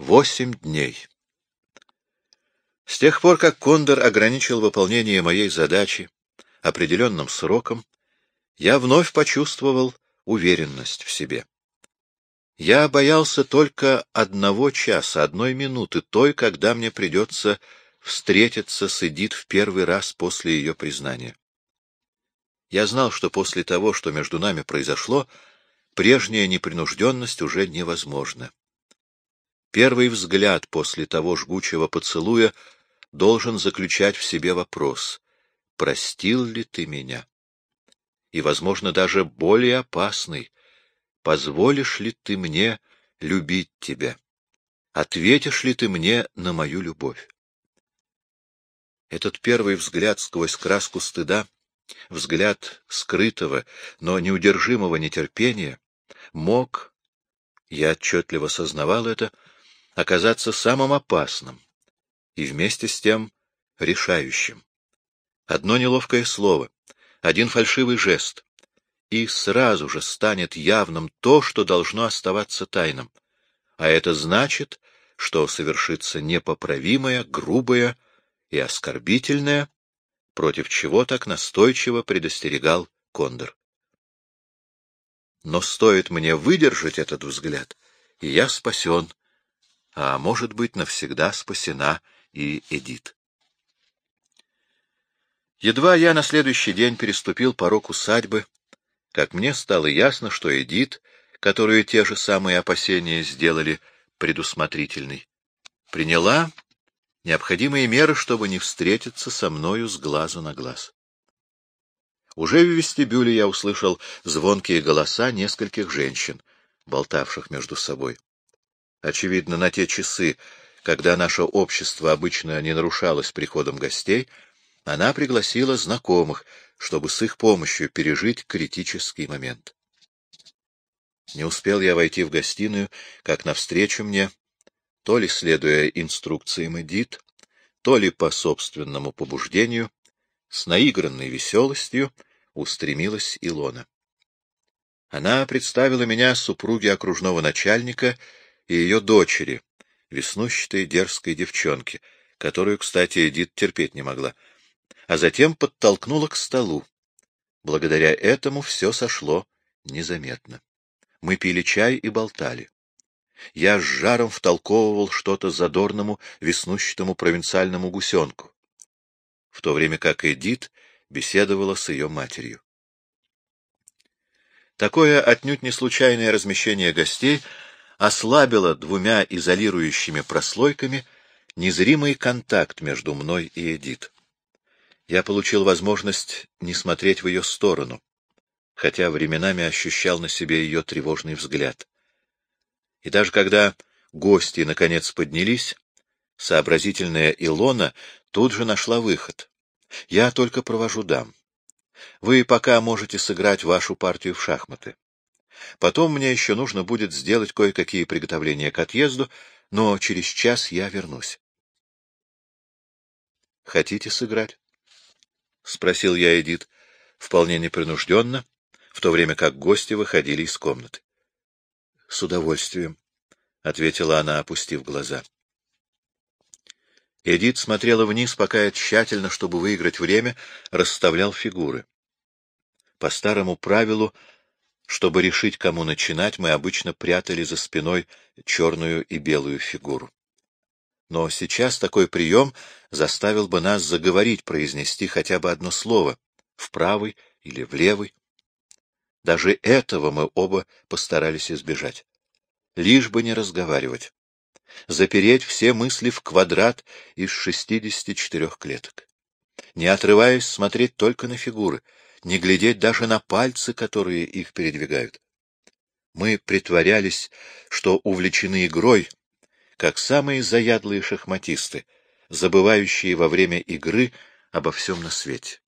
Восемь дней. С тех пор, как Кондор ограничил выполнение моей задачи определенным сроком, я вновь почувствовал уверенность в себе. Я боялся только одного часа, одной минуты, той, когда мне придется встретиться с Эдит в первый раз после ее признания. Я знал, что после того, что между нами произошло, прежняя непринужденность уже невозможна. Первый взгляд после того жгучего поцелуя должен заключать в себе вопрос «Простил ли ты меня?» И, возможно, даже более опасный «Позволишь ли ты мне любить тебя?» Ответишь ли ты мне на мою любовь? Этот первый взгляд сквозь краску стыда, взгляд скрытого, но неудержимого нетерпения, мог, я отчетливо сознавал это, оказаться самым опасным и вместе с тем решающим. Одно неловкое слово, один фальшивый жест, и сразу же станет явным то, что должно оставаться тайным. А это значит, что совершится непоправимое, грубое и оскорбительное, против чего так настойчиво предостерегал Кондор. Но стоит мне выдержать этот взгляд, и я спасен, а может быть навсегда спасена и Эдит. Едва я на следующий день переступил порог усадьбы, как мне стало ясно, что Эдит, которую те же самые опасения сделали предусмотрительной, приняла необходимые меры, чтобы не встретиться со мною с глазу на глаз. Уже в вестибюле я услышал звонкие голоса нескольких женщин, болтавших между собой. Очевидно, на те часы, когда наше общество обычно не нарушалось приходом гостей, она пригласила знакомых, чтобы с их помощью пережить критический момент. Не успел я войти в гостиную, как навстречу мне, то ли следуя инструкциям Эдит, то ли по собственному побуждению, с наигранной веселостью устремилась Илона. Она представила меня супруге окружного начальника и ее дочери, веснущатой дерзкой девчонке, которую, кстати, Эдит терпеть не могла, а затем подтолкнула к столу. Благодаря этому все сошло незаметно. Мы пили чай и болтали. Я с жаром втолковывал что-то задорному, веснущатому провинциальному гусенку, в то время как Эдит беседовала с ее матерью. Такое отнюдь не случайное размещение гостей — ослабила двумя изолирующими прослойками незримый контакт между мной и Эдит. Я получил возможность не смотреть в ее сторону, хотя временами ощущал на себе ее тревожный взгляд. И даже когда гости наконец поднялись, сообразительная Илона тут же нашла выход. Я только провожу дам. Вы пока можете сыграть вашу партию в шахматы. Потом мне еще нужно будет сделать кое-какие приготовления к отъезду, но через час я вернусь. — Хотите сыграть? — спросил я Эдит, вполне непринужденно, в то время как гости выходили из комнаты. — С удовольствием, — ответила она, опустив глаза. Эдит смотрела вниз, пока я тщательно, чтобы выиграть время, расставлял фигуры. По старому правилу чтобы решить, кому начинать, мы обычно прятали за спиной черную и белую фигуру. Но сейчас такой прием заставил бы нас заговорить, произнести хотя бы одно слово, в правый или в левый. Даже этого мы оба постарались избежать. Лишь бы не разговаривать. Запереть все мысли в квадрат из шестидесяти четырех клеток. Не отрываясь, смотреть только на фигуры — не глядеть даже на пальцы, которые их передвигают. Мы притворялись, что увлечены игрой, как самые заядлые шахматисты, забывающие во время игры обо всем на свете.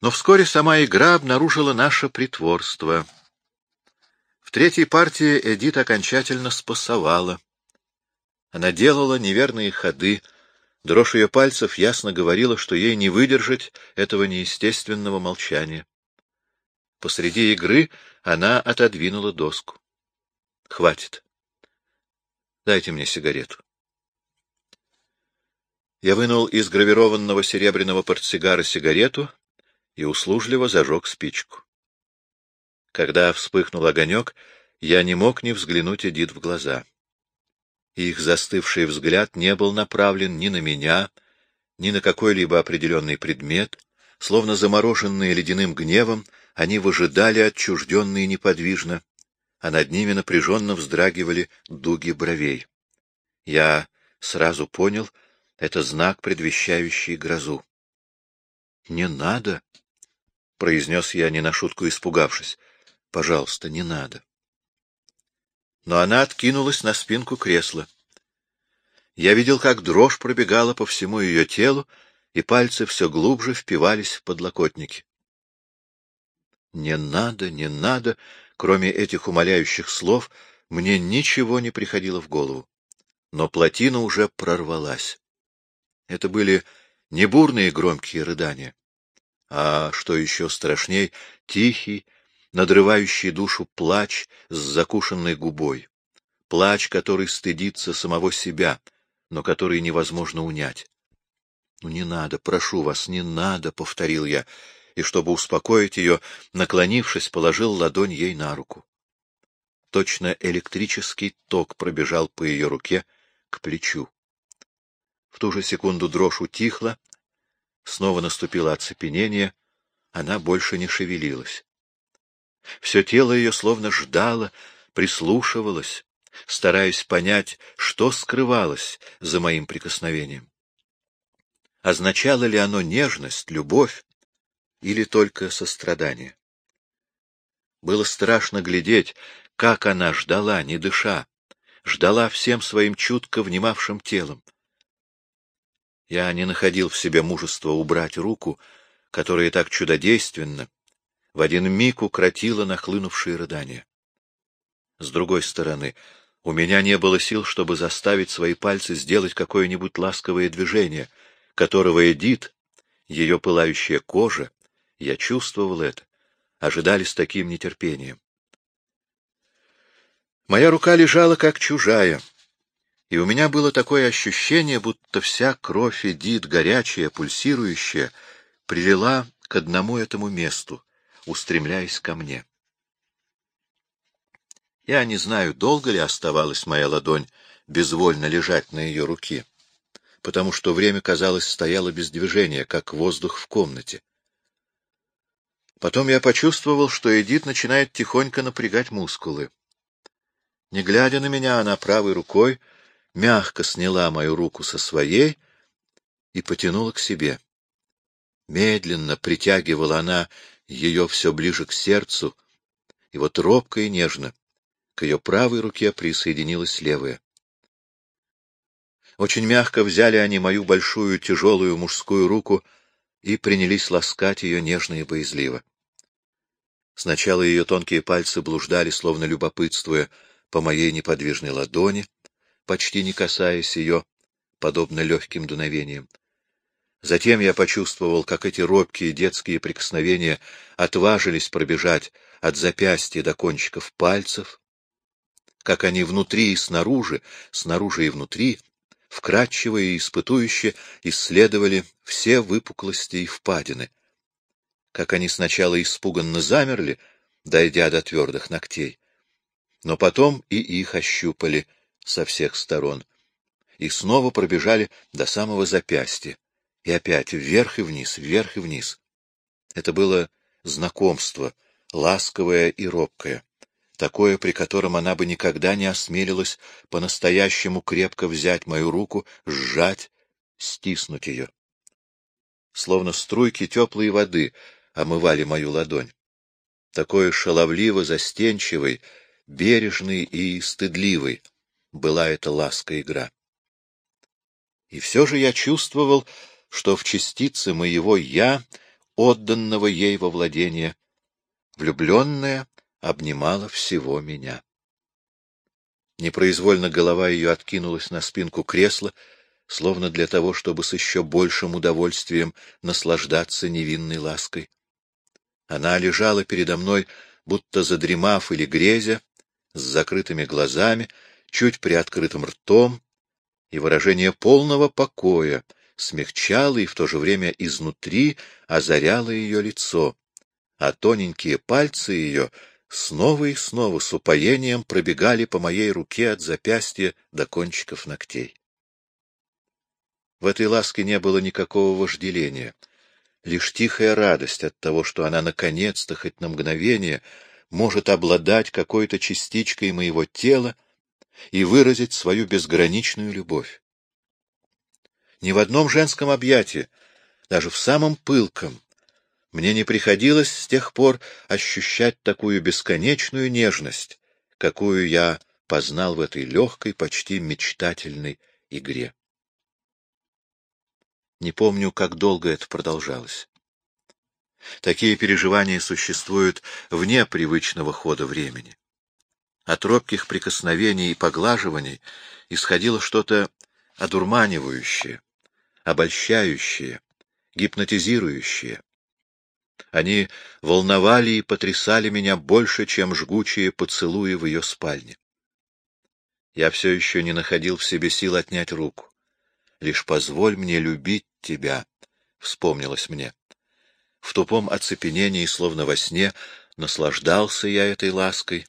Но вскоре сама игра обнаружила наше притворство. В третьей партии Эдит окончательно спасовала. Она делала неверные ходы, Дрожь ее пальцев ясно говорила, что ей не выдержать этого неестественного молчания. Посреди игры она отодвинула доску. — Хватит. Дайте мне сигарету. Я вынул из гравированного серебряного портсигара сигарету и услужливо зажег спичку. Когда вспыхнул огонек, я не мог не взглянуть Эдит в глаза. Их застывший взгляд не был направлен ни на меня, ни на какой-либо определенный предмет, словно замороженные ледяным гневом, они выжидали отчужденные неподвижно, а над ними напряженно вздрагивали дуги бровей. Я сразу понял, это знак, предвещающий грозу. — Не надо, — произнес я, не на шутку испугавшись. — Пожалуйста, не надо. Но она откинулась на спинку кресла. Я видел, как дрожь пробегала по всему ее телу, и пальцы все глубже впивались в подлокотники. Не надо, не надо, кроме этих умоляющих слов, мне ничего не приходило в голову. Но плотина уже прорвалась. Это были не бурные громкие рыдания, а, что еще страшней, тихий, надрывающий душу плач с закушенной губой. Плач, который стыдится самого себя, но который невозможно унять. — Ну, не надо, прошу вас, не надо, — повторил я, и, чтобы успокоить ее, наклонившись, положил ладонь ей на руку. Точно электрический ток пробежал по ее руке к плечу. В ту же секунду дрожь утихла, снова наступило оцепенение, она больше не шевелилась. Все тело ее словно ждало, прислушивалось, стараясь понять, что скрывалось за моим прикосновением. Означало ли оно нежность, любовь, или только сострадание. Было страшно глядеть, как она ждала, не дыша, ждала всем своим чутко внимавшим телом. Я не находил в себе мужества убрать руку, которая так чудодейственно в один миг укротила нахлынувшие рыдания. С другой стороны, у меня не было сил, чтобы заставить свои пальцы сделать какое-нибудь ласковое движение, которого Эдит, ее пылающая кожа, я чувствовал это, ожидали с таким нетерпением. Моя рука лежала как чужая, и у меня было такое ощущение, будто вся кровь Эдит, горячая, пульсирующая, прилила к одному этому месту, устремляясь ко мне. Я не знаю, долго ли оставалась моя ладонь безвольно лежать на ее руке, потому что время, казалось, стояло без движения, как воздух в комнате. Потом я почувствовал, что Эдит начинает тихонько напрягать мускулы. Не глядя на меня, она правой рукой мягко сняла мою руку со своей и потянула к себе. Медленно притягивала она ее все ближе к сердцу, и вот робко и нежно к ее правой руке присоединилась левая. Очень мягко взяли они мою большую тяжелую мужскую руку и принялись ласкать ее нежно и боязливо. Сначала ее тонкие пальцы блуждали, словно любопытствуя, по моей неподвижной ладони, почти не касаясь ее, подобно легким дуновениям. Затем я почувствовал, как эти робкие детские прикосновения отважились пробежать от запястья до кончиков пальцев, как они внутри и снаружи, снаружи и внутри, вкрадчиво и испытующе исследовали все выпуклости и впадины, как они сначала испуганно замерли, дойдя до твердых ногтей, но потом и их ощупали со всех сторон, и снова пробежали до самого запястья, и опять вверх и вниз, вверх и вниз. Это было знакомство, ласковое и робкое, такое, при котором она бы никогда не осмелилась по-настоящему крепко взять мою руку, сжать, стиснуть ее. Словно струйки теплой воды омывали мою ладонь. Такой шаловливо застенчивой, бережной и стыдливой была эта ласка игра. И все же я чувствовал, что в частице моего «я», отданного ей во владение, влюбленная обнимала всего меня. Непроизвольно голова ее откинулась на спинку кресла, словно для того, чтобы с еще большим удовольствием наслаждаться невинной лаской. Она лежала передо мной, будто задремав или грезя, с закрытыми глазами чуть приоткрытым ртом, и выражение полного покоя смягчало и в то же время изнутри озаряло ее лицо, а тоненькие пальцы ее снова и снова с упоением пробегали по моей руке от запястья до кончиков ногтей. В этой ласке не было никакого вожделения, лишь тихая радость от того, что она наконец-то хоть на мгновение может обладать какой-то частичкой моего тела и выразить свою безграничную любовь. Ни в одном женском объятии, даже в самом пылком, мне не приходилось с тех пор ощущать такую бесконечную нежность, какую я познал в этой легкой, почти мечтательной игре. Не помню, как долго это продолжалось. Такие переживания существуют вне привычного хода времени. От робких прикосновений и поглаживаний исходило что-то одурманивающее, обольщающее, гипнотизирующее. Они волновали и потрясали меня больше, чем жгучие поцелуи в ее спальне. Я все еще не находил в себе сил отнять руку. «Лишь позволь мне любить тебя», — вспомнилось мне. В тупом оцепенении, словно во сне, наслаждался я этой лаской,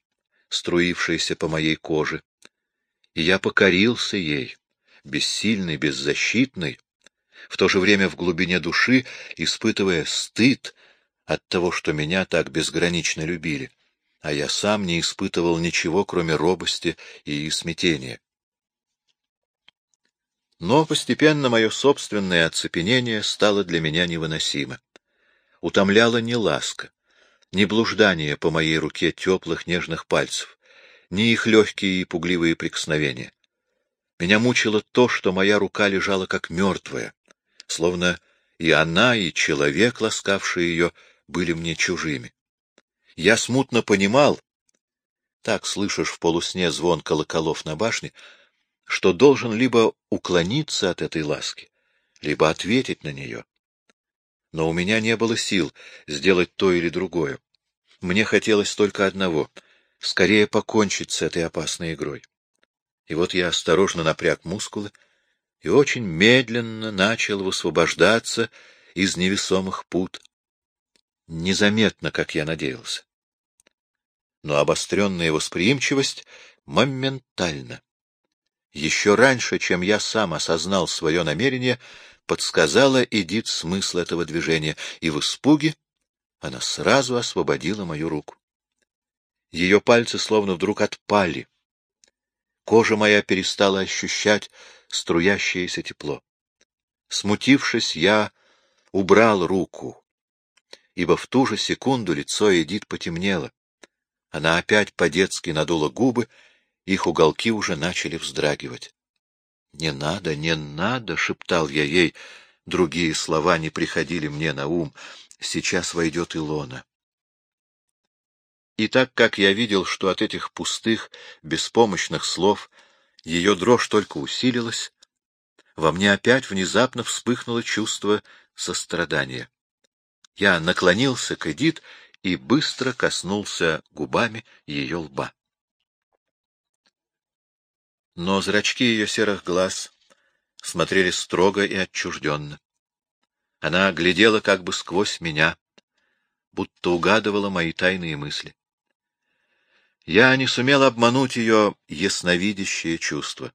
струившейся по моей коже, и я покорился ей, бессильный, беззащитный, в то же время в глубине души испытывая стыд от того, что меня так безгранично любили, а я сам не испытывал ничего, кроме робости и смятения. Но постепенно мое собственное оцепенение стало для меня невыносимо. Утомляла не ласка, не блуждание по моей руке теплых нежных пальцев, ни их легкие и пугливые прикосновения. Меня мучило то, что моя рука лежала как мертвая, словно и она, и человек, ласкавший ее, были мне чужими. Я смутно понимал, так слышишь в полусне звон колоколов на башне, что должен либо уклониться от этой ласки, либо ответить на нее. Но у меня не было сил сделать то или другое. Мне хотелось только одного — скорее покончить с этой опасной игрой. И вот я осторожно напряг мускулы и очень медленно начал высвобождаться из невесомых пут, незаметно, как я надеялся. Но обостренная восприимчивость моментально, еще раньше, чем я сам осознал свое намерение, подсказала Эдит смысл этого движения, и в испуге она сразу освободила мою руку. Ее пальцы словно вдруг отпали. Кожа моя перестала ощущать струящееся тепло. Смутившись, я убрал руку ибо в ту же секунду лицо Эдит потемнело. Она опять по-детски надула губы, их уголки уже начали вздрагивать. — Не надо, не надо, — шептал я ей. Другие слова не приходили мне на ум. Сейчас войдет Илона. И так как я видел, что от этих пустых, беспомощных слов ее дрожь только усилилась, во мне опять внезапно вспыхнуло чувство сострадания. Я наклонился к Эдит и быстро коснулся губами ее лба. Но зрачки ее серых глаз смотрели строго и отчужденно. Она глядела как бы сквозь меня, будто угадывала мои тайные мысли. Я не сумел обмануть ее ясновидящее чувство.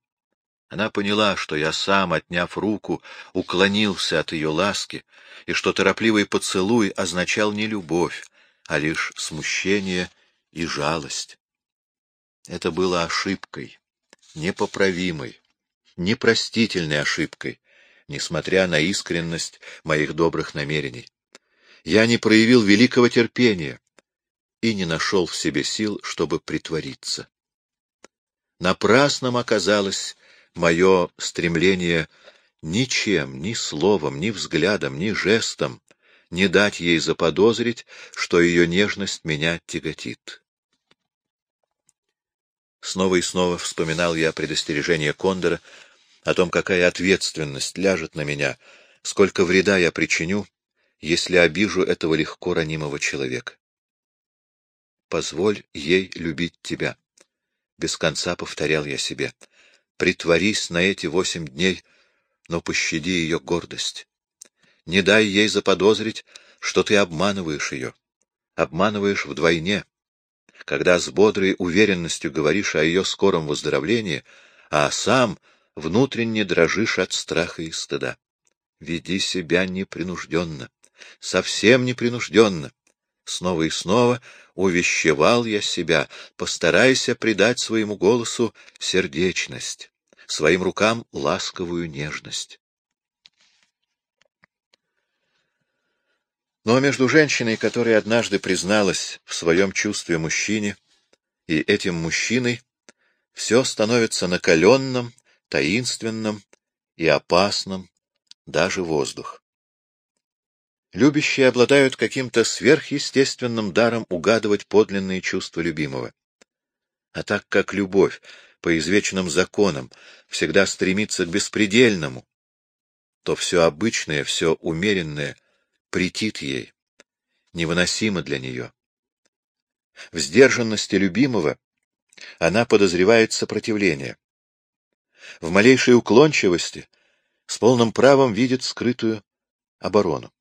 Она поняла, что я сам, отняв руку, уклонился от ее ласки, и что торопливый поцелуй означал не любовь, а лишь смущение и жалость. Это было ошибкой, непоправимой, непростительной ошибкой, несмотря на искренность моих добрых намерений. Я не проявил великого терпения и не нашел в себе сил, чтобы притвориться. Напрасным оказалось мое стремление ничем, ни словом, ни взглядом, ни жестом не дать ей заподозрить, что ее нежность меня тяготит. Снова и снова вспоминал я предостережение Кондора о том, какая ответственность ляжет на меня, сколько вреда я причиню, если обижу этого легко ранимого человека. Позволь ей любить тебя Без конца повторял я себе. Притворись на эти восемь дней, но пощади ее гордость. Не дай ей заподозрить, что ты обманываешь ее. Обманываешь вдвойне, когда с бодрой уверенностью говоришь о ее скором выздоровлении, а сам внутренне дрожишь от страха и стыда. Веди себя непринужденно, совсем непринужденно. Снова и снова увещевал я себя, постарайся придать своему голосу сердечность, своим рукам ласковую нежность. Но между женщиной, которая однажды призналась в своем чувстве мужчине, и этим мужчиной, все становится накаленным, таинственным и опасным, даже воздух. Любящие обладают каким-то сверхъестественным даром угадывать подлинные чувства любимого. А так как любовь по извечным законам всегда стремится к беспредельному, то все обычное, все умеренное претит ей, невыносимо для нее. В сдержанности любимого она подозревает сопротивление. В малейшей уклончивости с полным правом видит скрытую оборону.